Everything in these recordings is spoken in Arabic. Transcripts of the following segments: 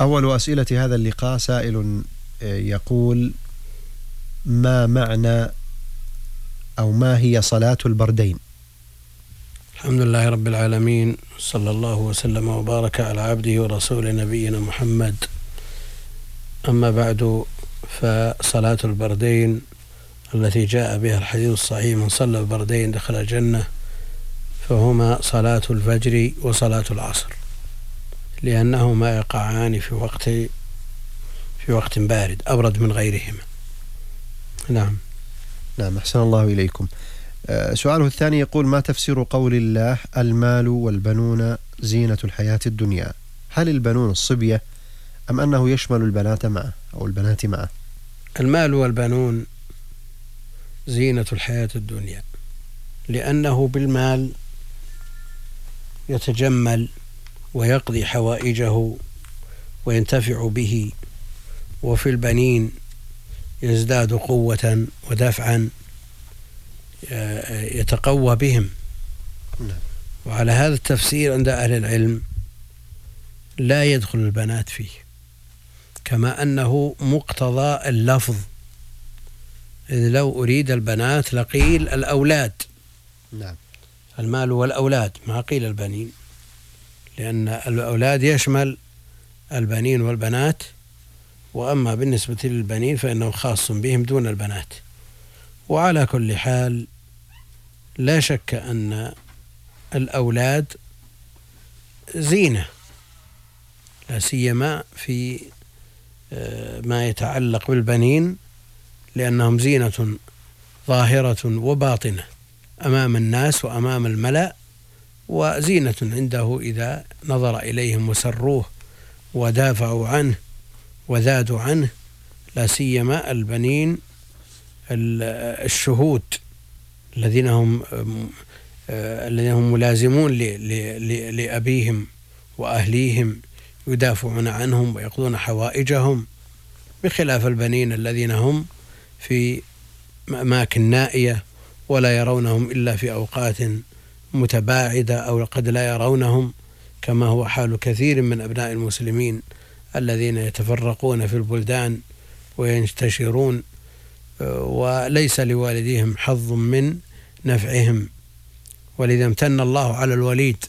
أول أسئلة هذا اللقاء سائل آه، يقول ما معنى أو ما هي صلاة البردين؟ الحمد لله رب العالمين صلى الله وسلم وبارك على عبده ورسوله نبينا محمد. أما بعد فصلاة البردين التي جاء بها الحديث الصحيح من صلى البردين دخل الجنة فهما صلاة الفجر وصلاة العصر. لأنهما يقعان في وقت في وقت بارد أبرد من غيرهما. نعم. نعم أحسن الله إليكم. آه، سؤاله الثاني يقول ما تفسير قول الله المال والبنون زينة الحياة الدنيا؟ هل البنون الصبية أم أنه يشمل البنات معه أو البنات معه؟ المال والبنون زينة الحياة الدنيا لأنه بالمال يتجمل ويقضي حوائجه وينتفع به وفي البنين يزداد قوة ودفعا يتقوى بهم. نعم. وعلى هذا التفسير عند أهل العلم لا يدخل البنات فيه كما أنه مقتضى اللفظ. إذ لو أريد البنات لقيل الأولاد. نعم. المال والأولاد ما قيل البنين. لأن الأولاد يشمل البنين والبنات وأما بالنسبة للبنين فإنه خاص بهم دون البنات. وعلى كل حال لا شك أن الأولاد زينة لا سيما في آه، ما يتعلق بالبنين لأنهم زينة ظاهرة وباطنة أمام الناس وأمام الملأ. وزينة عنده إذا نظر إليهم وسروه ودافعوا عنه وزادوا عنه لا سيما البنين الشهود الذين هم الذين هم ملازمون لأبيهم وأهليهم يدافعون عنهم ويقضون حوائجهم بخلاف البنين الذين هم في أماكن نائية ولا يرونهم إلا في أوقات متباعدة أو قد لا يرونهم كما هو حال كثير من أبناء المسلمين الذين يتفرقون في البلدان وينتشرون وليس لوالديهم حظ من نفعهم. ولذا امتن الله على الوليد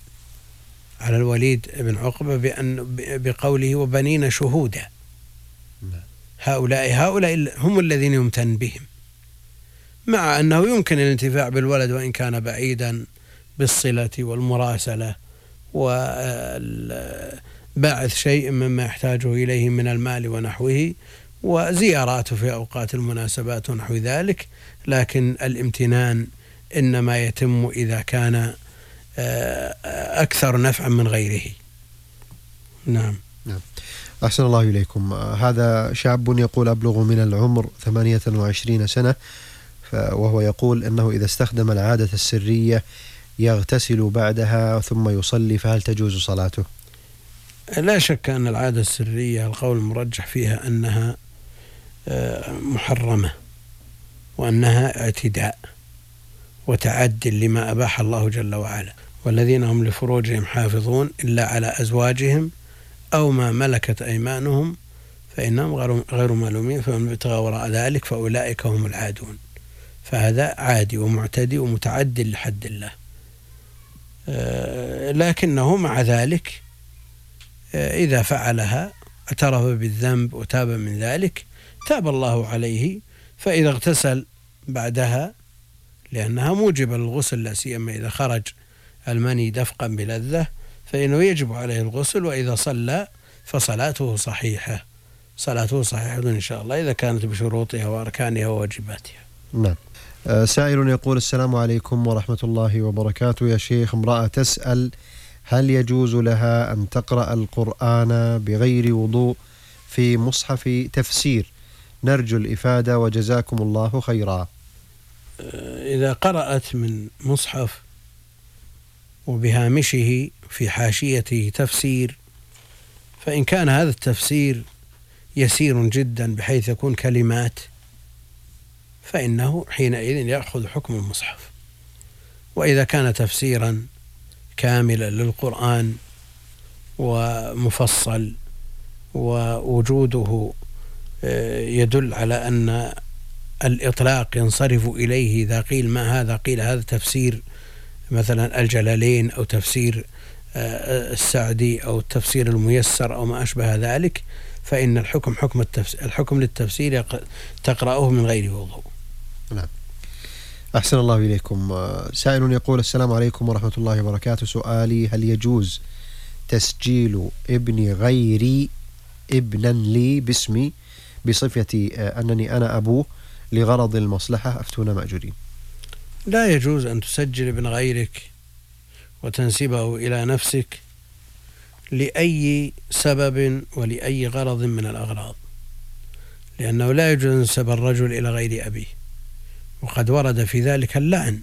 على الوليد بن عقبة بأن بقوله وبنين شهودا نعم. هؤلاء هؤلاء هم الذين يمتن بهم مع أنه يمكن الانتفاع بالولد وإن كان بعيدا. بالصلة والمراسلة وباعث شيء مما يحتاجه إليه من المال ونحوه وزياراته في أوقات المناسبات ونحو ذلك لكن الامتنان إنما يتم إذا كان آه، أكثر نفعا من غيره. نعم. نعم. أحسن الله إليكم. هذا شاب يقول أبلغ من العمر 28 سنة وهو يقول أنه إذا استخدم العادة السرية يغتسل بعدها ثم يصلي فهل تجوز صلاته؟ لا شك أن العادة السرية القول المرجح فيها أنها آه، محرمة وأنها اعتداء وتعد لما أباح الله جل وعلا. والذين هم لفروجهم حافظون إلا على أزواجهم أو ما ملكت أيمانهم فإنهم غير ملومين فمن ابتغى وراء ذلك فأولئك هم العادون. فهذا عادي ومعتدي ومتعد لحد الله. لكنه مع ذلك آه، إذا فعلها اعترف بالذنب وتاب من ذلك تاب الله عليه فإذا اغتسل بعدها لأنها موجبة للغسل لا سيما إذا خرج المني دفقا بلذة فإنه يجب عليه الغسل وإذا صلى فصلاته صحيحة. صلاته صحيحة إن شاء الله إذا كانت بشروطها وأركانها وواجباتها. نعم. آه، سائل يقول السلام عليكم ورحمة الله وبركاته. يا شيخ امرأة تسأل هل يجوز لها أن تقرأ القرآن بغير وضوء في مصحف تفسير؟ نرجو الإفادة وجزاكم الله خيرا. آه، إذا قرأت من مصحف وبهامشه في حاشيته تفسير فإن كان هذا التفسير يسير جدا بحيث يكون كلمات فإنه حينئذ يأخذ حكم المصحف. وإذا كان تفسيرا كاملا للقرآن ومفصل ووجوده آه، يدل على أن الإطلاق ينصرف إليه إذا قيل ما هذا قيل هذا تفسير مثلا الجلالين أو تفسير آه، السعدي أو التفسير الميسر أو ما أشبه ذلك فإن الحكم حكم التفسير الحكم للتفسير تقرأه من غير وضوء. نعم. أحسن الله إليكم. آه، سائل يقول السلام عليكم ورحمة الله وبركاته. سؤالي هل يجوز تسجيل ابن غيري ابنا لي باسمي بصفة آه، أنني أنا أبوه لغرض المصلحة؟ أفتونا مأجورين. لا يجوز أن تسجل ابن غيرك وتنسبه إلى نفسك لأي سبب ولأي غرض من الأغراض لأنه لا يجوز أن ينسب الرجل إلى غير أبيه. وقد ورد في ذلك اللعن.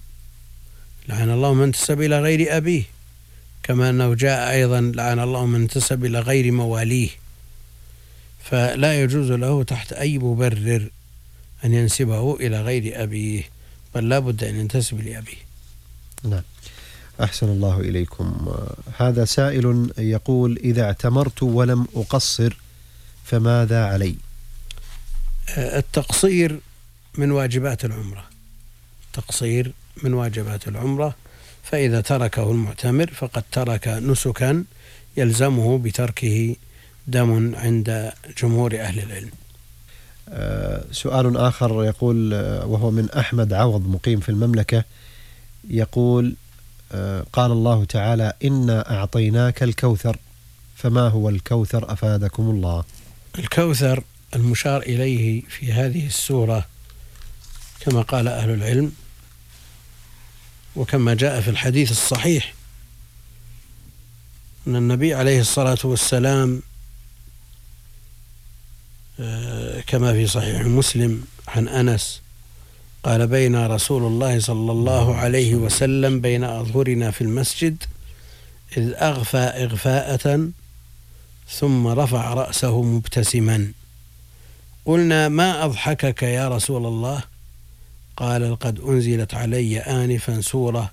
لعن الله من انتسب إلى غير أبيه كما أنه جاء أيضا لعن الله من انتسب إلى غير مواليه. فلا يجوز له تحت أي مبرر أن ينسبه إلى غير أبيه بل لا بد أن ينتسب لأبيه. نعم. أحسن الله إليكم. هذا سائل يقول إذا اعتمرت ولم أقصر فماذا علي؟ التقصير من واجبات العمرة. تقصير من واجبات العمرة فإذا تركه المعتمر فقد ترك نسكا يلزمه بتركه دم عند جمهور أهل العلم. آه، سؤال آخر يقول آه، وهو من أحمد عوض مقيم في المملكة يقول آه، قال الله تعالى إنا أعطيناك الكوثر فما هو الكوثر؟ أفادكم الله. الكوثر المشار إليه في هذه السورة كما قال أهل العلم وكما جاء في الحديث الصحيح أن النبي عليه الصلاة والسلام آه، كما في صحيح مسلم عن أنس قال بين رسول الله صلى الله عليه وسلم بين أظهرنا في المسجد إذ أغفى إغفاءة ثم رفع رأسه مبتسما. قلنا ما أضحكك يا رسول الله؟ قال لقد أنزلت علي آنفا سورة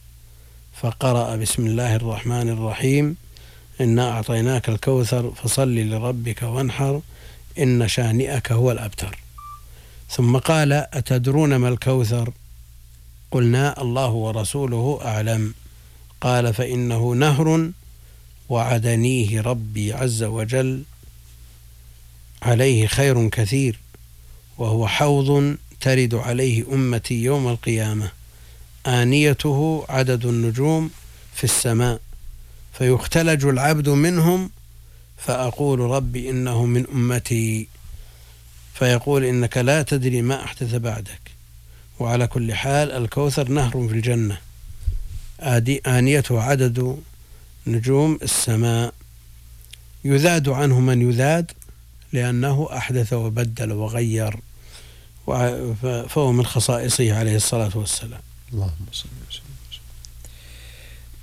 فقرأ بسم الله الرحمن الرحيم إنا أعطيناك الكوثر فصل لربك وانحر إن شانئك هو الأبتر. ثم قال أتدرون ما الكوثر؟ قلنا الله ورسوله أعلم. قال فإنه نهر وعدنيه ربي عز وجل عليه خير كثير وهو حوض ترد عليه أمتي يوم القيامة. آنيته عدد النجوم في السماء. فيختلج العبد منهم فأقول ربي إنه من أمتي. فيقول إنك لا تدري ما أحدث بعدك. وعلى كل حال الكوثر نهر في الجنة. آنيته عدد نجوم السماء. يذاد عنه من يذاد لأنه أحدث وبدل وغير. فهو من خصائصه عليه الصلاة والسلام. اللهم صل وسلم.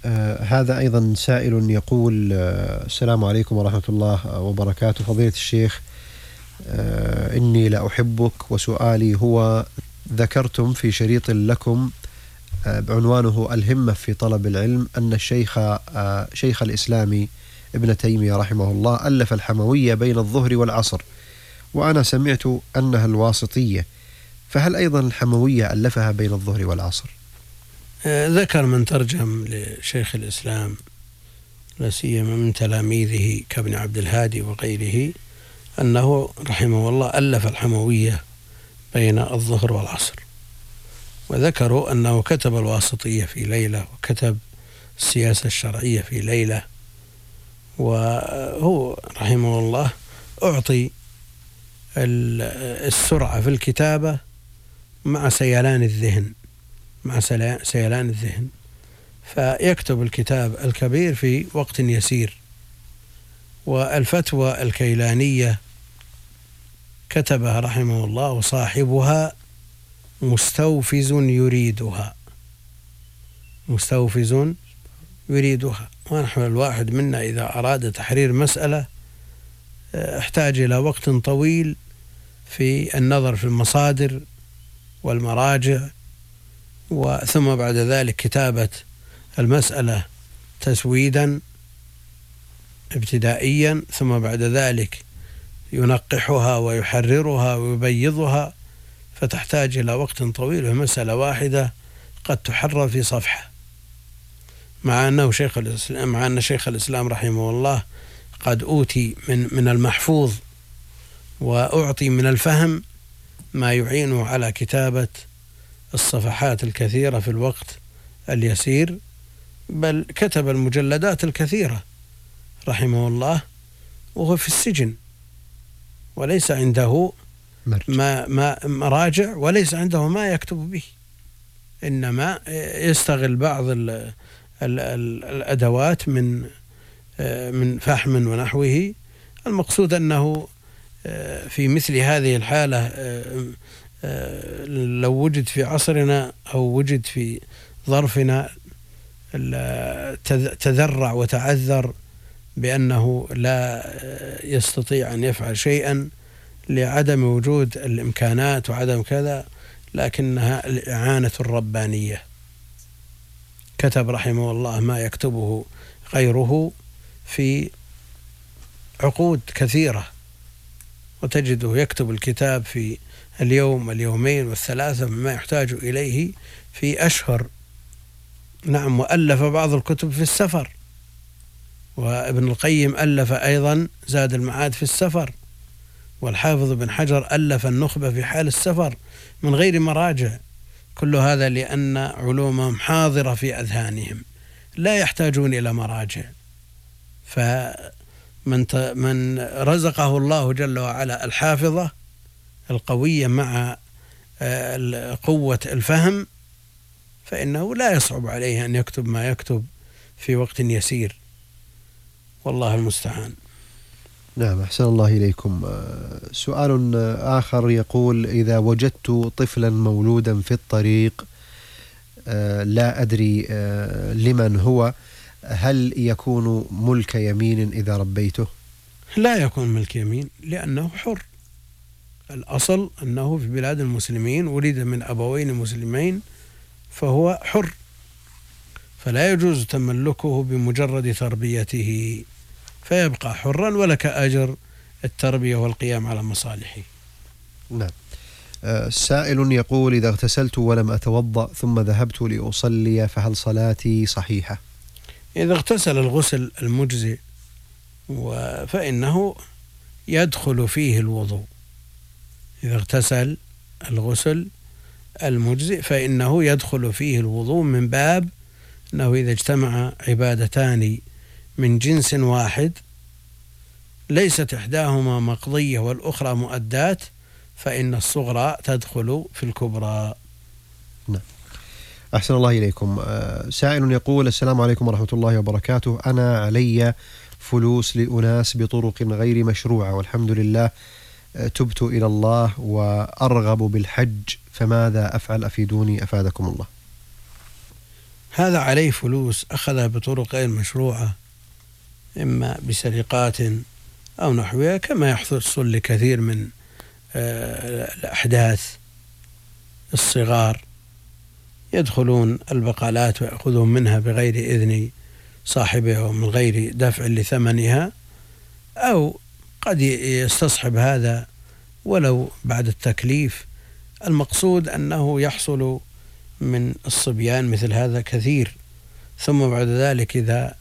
آه هذا أيضا سائل يقول آه السلام عليكم ورحمة الله وبركاته. فضيلة الشيخ آه إني لأحبك وسؤالي هو ذكرتم في شريط لكم بعنوانه الهمة في طلب العلم أن الشيخ شيخ الإسلام ابن تيمية رحمه الله ألف الحموية بين الظهر والعصر وأنا سمعت أنها الواسطية. فهل أيضا الحموية ألفها بين الظهر والعصر؟ آه، ذكر من ترجم لشيخ الإسلام لا سيما من تلاميذه كابن عبد الهادي وغيره أنه رحمه الله ألف الحموية بين الظهر والعصر. وذكروا أنه كتب الواسطية في ليلة وكتب السياسة الشرعية في ليلة وهو رحمه الله أعطي السرعة في الكتابة مع سيلان الذهن مع سيلان الذهن. فيكتب الكتاب الكبير في وقت يسير. والفتوى الكيلانية كتبها رحمه الله وصاحبها مستوفز يريدها. مستوفز يريدها. ونحن الواحد منا إذا أراد تحرير مسألة احتاج إلى وقت طويل في النظر في المصادر والمراجع وثم بعد ذلك كتابة المسألة تسويدا ابتدائيا ثم بعد ذلك ينقحها ويحررها ويبيضها فتحتاج إلى وقت طويل ومسألة واحدة قد تحرر في صفحة. مع أنه شيخ الإسلام مع أن شيخ الإسلام رحمه الله قد أوتي من من المحفوظ وأعطي من الفهم ما يعينه على كتابة الصفحات الكثيرة في الوقت اليسير بل كتب المجلدات الكثيرة رحمه الله وهو في السجن وليس عنده ما ما مراجع وليس عنده ما يكتب به إنما يستغل بعض ال ال ال الأدوات من من فحم ونحوه. المقصود أنه في مثل هذه الحالة لو وجد في عصرنا أو وجد في ظرفنا تذرع وتعذر بأنه لا يستطيع أن يفعل شيئا لعدم وجود الإمكانات وعدم كذا لكنها الإعانة الربانية. كتب رحمه الله ما يكتبه غيره في عقود كثيرة. وتجده يكتب الكتاب في اليوم اليومين والثلاثة مما يحتاج إليه في أشهر. نعم وألف بعض الكتب في السفر. وابن القيم ألف أيضا زاد المعاد في السفر. والحافظ بن حجر ألف النخبة في حال السفر من غير مراجع. كل هذا لأن علومهم حاضرة في أذهانهم. لا يحتاجون إلى مراجع. فمن من رزقه الله جل وعلا الحافظة القوية مع آه، قوة الفهم فإنه لا يصعب عليه أن يكتب ما يكتب في وقت يسير. والله المستعان. نعم أحسن الله إليكم. آه، سؤال آخر يقول إذا وجدت طفلا مولودا في الطريق آه، لا أدري لمن هو. هل يكون ملك يمين إذا ربيته؟ لا يكون ملك يمين لأنه حر. الأصل أنه في بلاد المسلمين ولد من أبوين مسلمين فهو حر. فلا يجوز تملكه بمجرد تربيته. فيبقى حرا ولك أجر التربية والقيام على مصالحه. نعم. آه، سائل يقول إذا اغتسلت ولم أتوضأ ثم ذهبت لأصلي فهل صلاتي صحيحة؟ إذا اغتسل الغسل المجزئ فإنه يدخل فيه الوضوء. إذا اغتسل الغسل المجزئ فإنه يدخل فيه الوضوء من باب أنه إذا اجتمع عبادتان من جنس واحد ليست إحداهما مقضية والأخرى مؤدات فإن الصغرى تدخل في الكبرى. أحسن الله إليكم. آه، سائل يقول السلام عليكم ورحمة الله وبركاته. أنا علي فلوس لأناس بطرق غير مشروعة والحمد لله آه، تبت إلى الله وأرغب بالحج فماذا أفعل؟ أفيدوني أفادكم الله. هذا عليه فلوس أخذها بطرق غير مشروعة إما بسرقات أو نحوها كما يحصل لكثير من آه، الأحداث الصغار. يدخلون البقالات ويأخذون منها بغير إذن صاحبها ومن غير دفع لثمنها أو قد يستصحب هذا ولو بعد التكليف. المقصود أنه يحصل من الصبيان مثل هذا كثير. ثم بعد ذلك إذا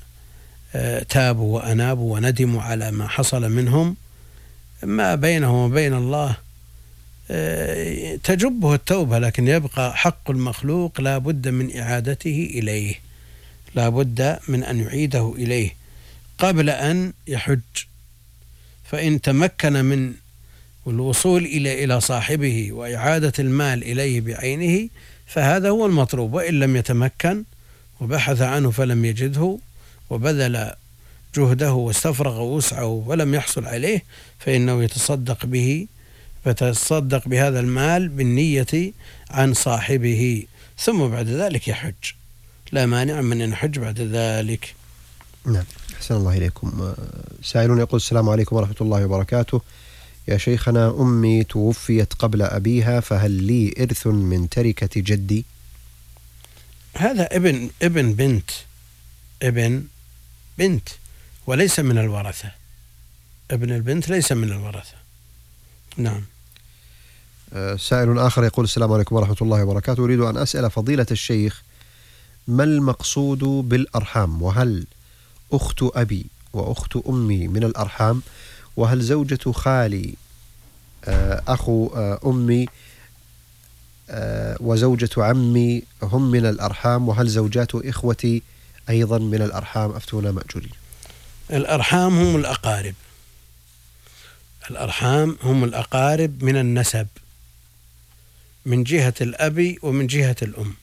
آه، تابوا وأنابوا وندموا على ما حصل منهم ما بينهم وبين الله تجبه التوبة لكن يبقى حق المخلوق لا بد من إعادته إليه لا بد من أن يعيده إليه قبل أن يحج. فإن تمكن من والوصول إلى إلى صاحبه وإعادة المال إليه بعينه فهذا هو المطلوب. وإن لم يتمكن وبحث عنه فلم يجده وبذل جهده واستفرغ وسعه ولم يحصل عليه فإنه يتصدق به فتصدق بهذا المال بالنية عن صاحبه ثم بعد ذلك يحج. لا مانع من أن يحج بعد ذلك. نعم. أحسن الله إليكم. سائل يقول السلام عليكم ورحمة الله وبركاته. يا شيخنا أمي توفيت قبل أبيها فهل لي إرث من تركة جدي؟ هذا ابن ابن بنت ابن بنت وليس من الورثة. ابن البنت ليس من الورثة. نعم. آه، سائل آخر يقول السلام عليكم ورحمة الله وبركاته. أريد أن أسأل فضيلة الشيخ ما المقصود بالأرحام؟ وهل أخت أبي وأخت أمي من الأرحام؟ وهل زوجة خالي آه، أخو آه، أمي وزوجة عمي هم من الأرحام؟ وهل زوجات إخوتي أيضا من الأرحام؟ أفتونا مأجورين. الأرحام هم الأقارب. الأرحام هم الأقارب من النسب. من جهة الأب ومن جهة الأم.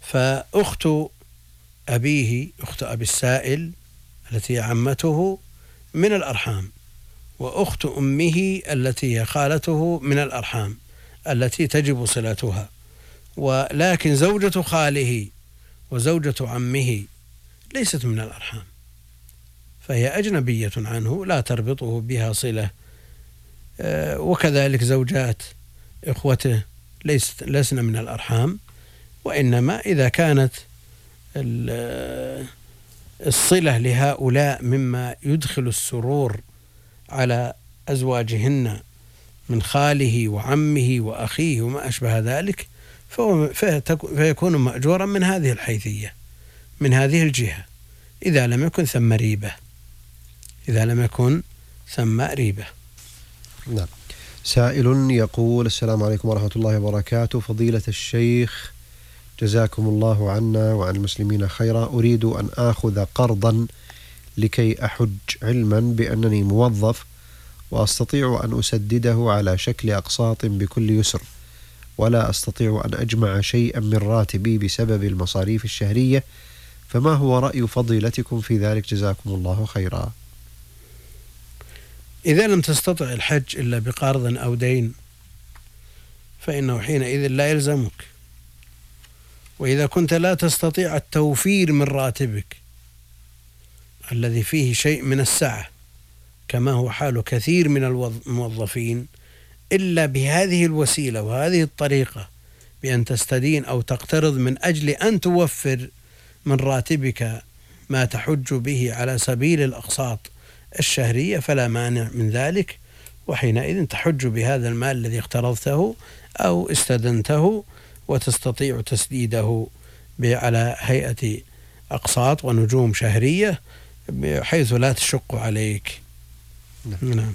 فأخت أبيه أخت أبي السائل التي هي عمته من الأرحام وأخت أمه التي هي خالته من الأرحام التي تجب صلتها ولكن زوجة خاله وزوجة عمه ليست من الأرحام. فهي أجنبية عنه لا تربطه بها صلة. آه، وكذلك زوجات إخوته ليست لسن من الأرحام وإنما إذا كانت الصلة لهؤلاء مما يدخل السرور على أزواجهن من خاله وعمه وأخيه وما أشبه ذلك فهو فيكون مأجورا من هذه الحيثية من هذه الجهة إذا لم يكن ثم ريبة إذا لم يكن ثم ريبة. نعم. سائل يقول السلام عليكم ورحمة الله وبركاته. فضيلة الشيخ جزاكم الله عنا وعن المسلمين خيرا. أريد أن آخذ قرضا لكي أحج علما بأنني موظف وأستطيع أن أسدده على شكل أقساط بكل يسر. ولا أستطيع أن أجمع شيئا من راتبي بسبب المصاريف الشهرية. فما هو رأي فضيلتكم في ذلك؟ جزاكم الله خيرا. إذا لم تستطع الحج إلا بقرض أو دين فإنه حينئذ لا يلزمك. وإذا كنت لا تستطيع التوفير من راتبك الذي فيه شيء من السعة كما هو حال كثير من الموظفين إلا بهذه الوسيلة وهذه الطريقة بأن تستدين أو تقترض من أجل أن توفر من راتبك ما تحج به على سبيل الأقساط. الشهرية فلا مانع من ذلك وحينئذ تحج بهذا المال الذي اقترضته أو استدنته وتستطيع تسديده على هيئة أقساط ونجوم شهرية بحيث لا تشق عليك. نعم. نعم.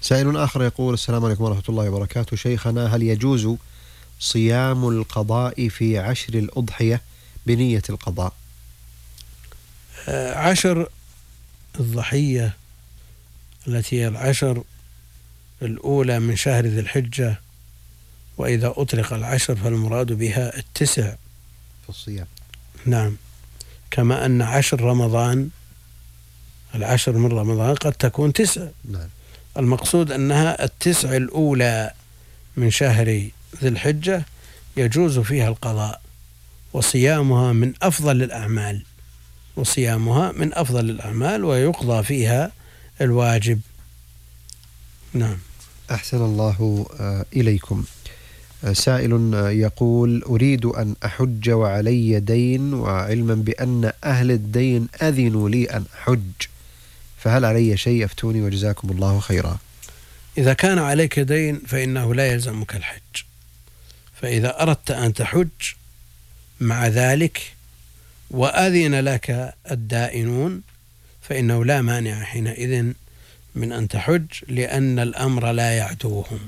سائل آخر يقول السلام عليكم ورحمة الله وبركاته. شيخنا هل يجوز صيام القضاء في عشر الأضحية بنية القضاء؟ عشر الضحية التي هي العشر الأولى من شهر ذي الحجة وإذا أطلق العشر فالمراد بها التسع. في الصيام نعم. كما أن عشر رمضان العشر من رمضان قد تكون تسع. نعم. المقصود أنها التسع الأولى من شهر ذي الحجة يجوز فيها القضاء وصيامها من أفضل الأعمال. وصيامها من أفضل الأعمال ويقضى فيها الواجب. نعم. أحسن الله آه، إليكم. آه، سائل آه، يقول أريد أن أحج وعلي دين وعلما بأن أهل الدين أذنوا لي أن أحج. فهل علي شيء؟ أفتوني وجزاكم الله خيرا. إذا كان عليك دين فإنه لا يلزمك الحج. فإذا أردت أن تحج مع ذلك وأذن لك الدائنون فإنه لا مانع حينئذ من أن تحج لأن الأمر لا يعدوهم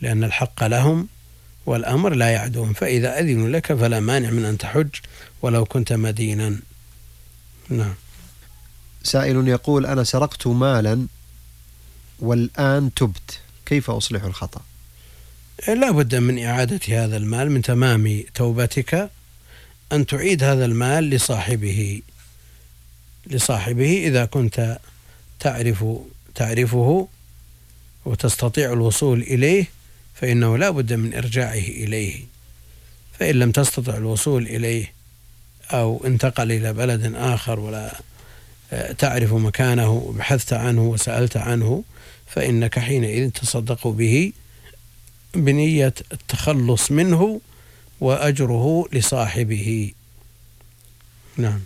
لأن الحق لهم والأمر لا يعدوهم فإذا أذنوا لك فلا مانع من أن تحج ولو كنت مدينا. نعم. سائل يقول أنا سرقت مالا والآن تبت كيف أصلح الخطأ؟ لا بد من إعادة هذا المال من تمام توبتك أن تعيد هذا المال لصاحبه لصاحبه إذا كنت تعرف تعرفه وتستطيع الوصول إليه فإنه لا بد من إرجاعه إليه. فإن لم تستطع الوصول إليه أو انتقل إلى بلد آخر ولا آه، تعرف مكانه وبحثت عنه وسألت عنه فإنك حينئذ تصدق به بنية التخلص منه وأجره لصاحبه. نعم.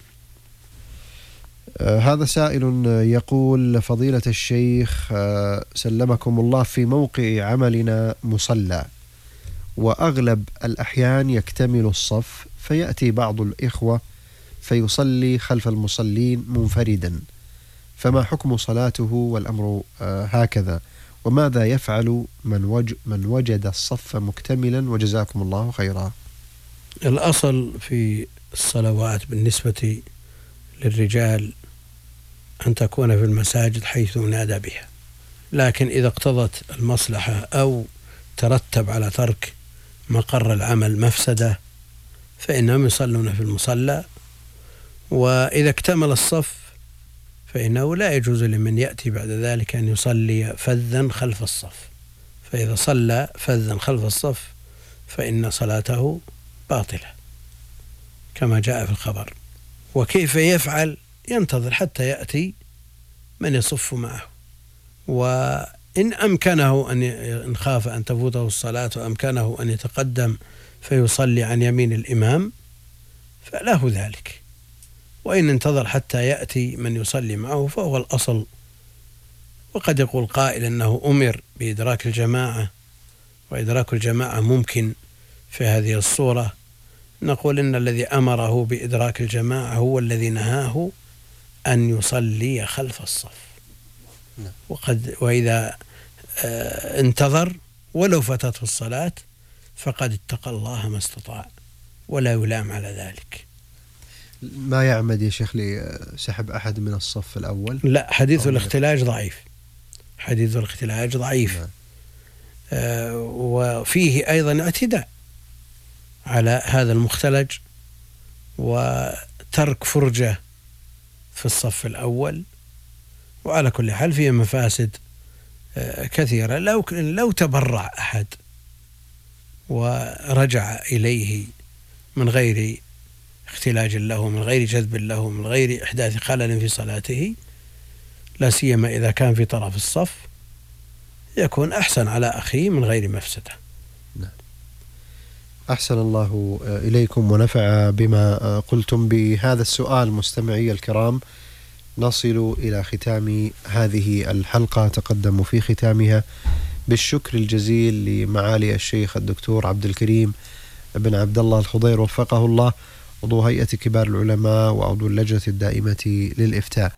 آه، هذا سائل يقول فضيلة الشيخ آه، سلمكم الله في موقع عملنا مصلى وأغلب الأحيان يكتمل الصف فيأتي بعض الإخوة فيصلي خلف المصلين منفردا فما حكم صلاته والأمر آه، هكذا؟ وماذا يفعل من, وج من وجد الصف مكتملا وجزاكم الله خيرا. الأصل في الصلوات بالنسبة للرجال أن تكون في المساجد حيث ينادى بها. لكن إذا اقتضت المصلحة أو ترتب على ترك مقر العمل مفسدة فإنهم يصلون في المصلى. وإذا اكتمل الصف فإنه لا يجوز لمن يأتي بعد ذلك أن يصلي فذا خلف الصف. فإذا صلى فذا خلف الصف فإن صلاته باطلة كما جاء في الخبر. وكيف يفعل؟ ينتظر حتى يأتي من يصف معه. وإن أمكنه أن إن خاف أن تفوته الصلاة وأمكنه أن يتقدم فيصلي عن يمين الإمام فله ذلك. وإن انتظر حتى يأتي من يصلي معه فهو الأصل. وقد يقول قائل أنه أمر بإدراك الجماعة وإدراك الجماعة ممكن في هذه الصورة. نقول إن الذي أمره بإدراك الجماعة هو الذي نهاه أن يصلي خلف الصف. نعم. وقد وإذا آه، انتظر ولو فاتته الصلاة فقد اتقى الله ما استطاع ولا يلام على ذلك. ما يعمد يا شيخ لسحب أحد من الصف الأول؟ لا حديث الاختلاج ضعيف. حديث الاختلاج ضعيف. نعم. آه وفيه أيضا اعتداء على هذا المختلج وترك فرجة في الصف الأول. وعلى كل حال فيه مفاسد آه، كثيرة. لو لو تبرع أحد ورجع إليه من غير اختلاج له من غير جذب له من غير إحداث خلل في صلاته لا سيما إذا كان في طرف الصف يكون أحسن على أخيه من غير مفسدة. نعم. أحسن الله إليكم ونفع بما قلتم. بهذا السؤال مستمعي الكرام نصل إلى ختام هذه الحلقة. تقدم في ختامها بالشكر الجزيل لمعالي الشيخ الدكتور عبد الكريم بن عبد الله الخضير وفقه الله. عضو هيئة كبار العلماء وعضو اللجنة الدائمة للإفتاء.